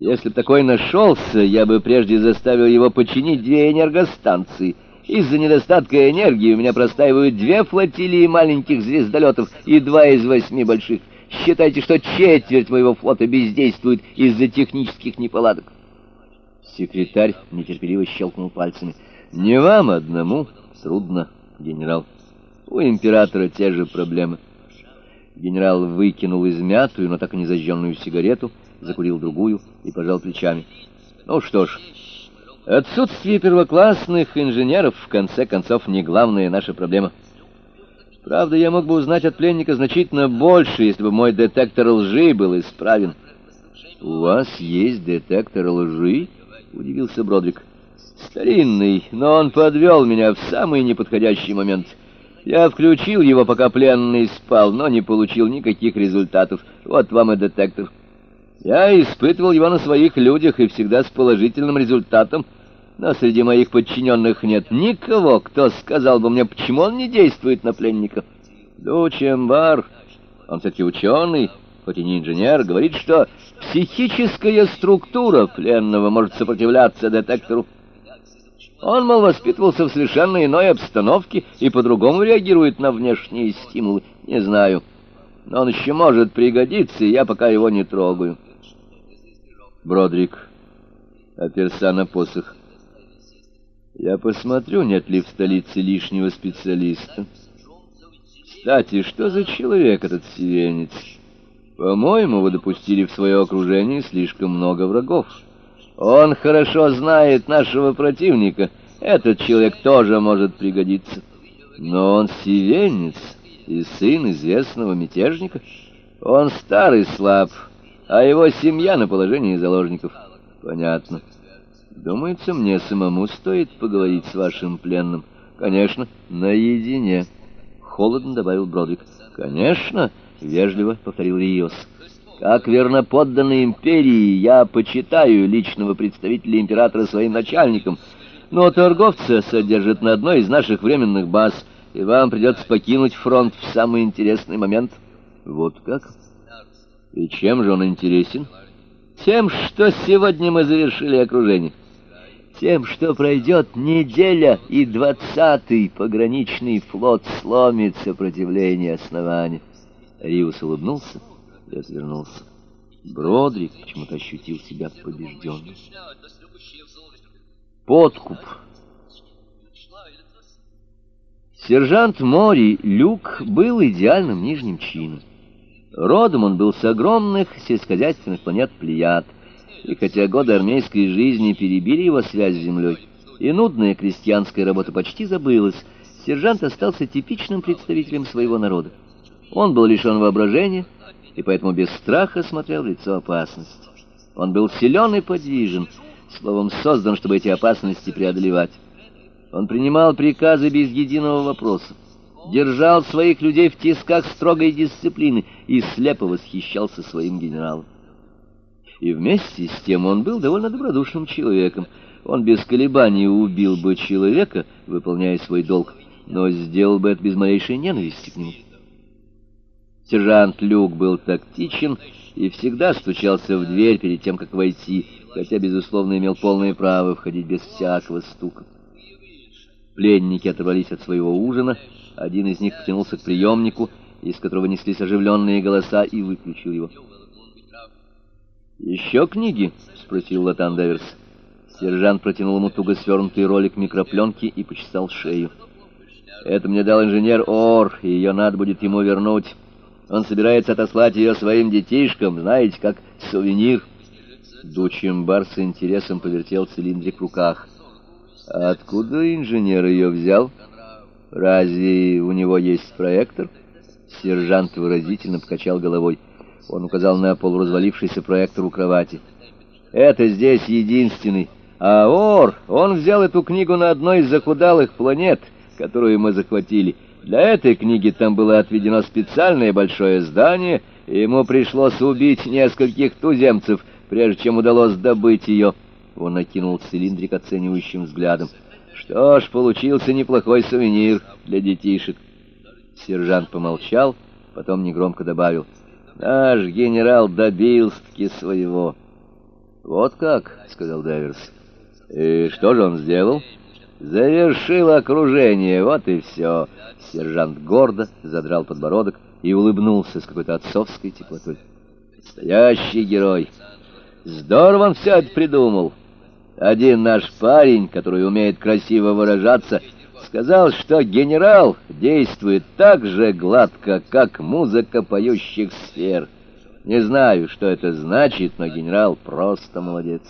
Если бы такой нашелся, я бы прежде заставил его починить две энергостанции. Из-за недостатка энергии у меня простаивают две флотилии маленьких звездолетов и два из восьми больших. Считайте, что четверть моего флота бездействует из-за технических неполадок. Секретарь нетерпеливо щелкнул пальцами. «Не вам одному трудно, генерал. У императора те же проблемы». Генерал выкинул измятую, но так и не зажженную сигарету, закурил другую и пожал плечами. Ну что ж, отсутствие первоклассных инженеров, в конце концов, не главная наша проблема. Правда, я мог бы узнать от пленника значительно больше, если бы мой детектор лжи был исправен. «У вас есть детектор лжи?» — удивился Бродрик. «Старинный, но он подвел меня в самый неподходящий момент». Я включил его, пока пленный спал, но не получил никаких результатов. Вот вам и детектор. Я испытывал его на своих людях и всегда с положительным результатом. Но среди моих подчиненных нет никого, кто сказал бы мне, почему он не действует на пленника. Дучембар, он все-таки ученый, хоть и не инженер, говорит, что психическая структура пленного может сопротивляться детектору. Он, мол, воспитывался в совершенно иной обстановке и по-другому реагирует на внешние стимулы. Не знаю. Но он еще может пригодиться, и я пока его не трогаю. Бродрик оперся на посох. Я посмотрю, нет ли в столице лишнего специалиста. Кстати, что за человек этот сиренец? По-моему, вы допустили в свое окружение слишком много врагов. Он хорошо знает нашего противника. Этот человек тоже может пригодиться. Но он сивенец и сын известного мятежника. Он старый слаб, а его семья на положении заложников. Понятно. Думается, мне самому стоит поговорить с вашим пленным. Конечно, наедине. Холодно добавил Бродвик. Конечно, вежливо повторил Риос. Как верноподданный империи, я почитаю личного представителя императора своим начальником, но торговца содержит на одной из наших временных баз, и вам придется покинуть фронт в самый интересный момент. Вот как? И чем же он интересен? Тем, что сегодня мы завершили окружение. Тем, что пройдет неделя, и двадцатый пограничный флот сломит сопротивление основания. Риус улыбнулся и отвернулся. Бродрик почему-то ощутил себя побежденным. Подкуп. Сержант Мори Люк был идеальным нижним чином. Родом он был с огромных сельскохозяйственных планет Плеяд, и хотя годы армейской жизни перебили его связь с землей, и нудная крестьянская работа почти забылась, сержант остался типичным представителем своего народа. Он был лишен воображения, и поэтому без страха смотрел в лицо опасности. Он был силен и подвижен, словом, создан, чтобы эти опасности преодолевать. Он принимал приказы без единого вопроса, держал своих людей в тисках строгой дисциплины и слепо восхищался своим генералом. И вместе с тем он был довольно добродушным человеком. Он без колебаний убил бы человека, выполняя свой долг, но сделал бы это без малейшей ненависти к нему. Сержант Люк был тактичен и всегда стучался в дверь перед тем, как войти, хотя, безусловно, имел полное право входить без всякого стука. Пленники оторвались от своего ужина, один из них потянулся к приемнику, из которого неслись оживленные голоса, и выключил его. «Еще книги?» — спросил Латан Дэверс. Сержант протянул ему туго свернутый ролик микропленки и почесал шею. «Это мне дал инженер Ор, и ее надо будет ему вернуть». Он собирается отослать ее своим детишкам, знаете, как сувенир. Дучембар с интересом повертел цилиндрик в руках. Откуда инженер ее взял? Разве у него есть проектор? Сержант выразительно покачал головой. Он указал на полуразвалившийся проектор у кровати. Это здесь единственный. А Ор, он взял эту книгу на одной из захудалых планет, которую мы захватили. Для этой книги там было отведено специальное большое здание, и ему пришлось убить нескольких туземцев, прежде чем удалось добыть ее. Он накинул цилиндрик оценивающим взглядом. Что ж, получился неплохой сувенир для детишек. Сержант помолчал, потом негромко добавил. Наш генерал добился-таки своего. «Вот как», — сказал Дэверс. «И что же он сделал?» «Завершил окружение, вот и все». Сержант гордо задрал подбородок и улыбнулся с какой-то отцовской теплотой. «Настоящий герой! Здорово он все это придумал!» Один наш парень, который умеет красиво выражаться, сказал, что генерал действует так же гладко, как музыка поющих сфер. Не знаю, что это значит, но генерал просто молодец.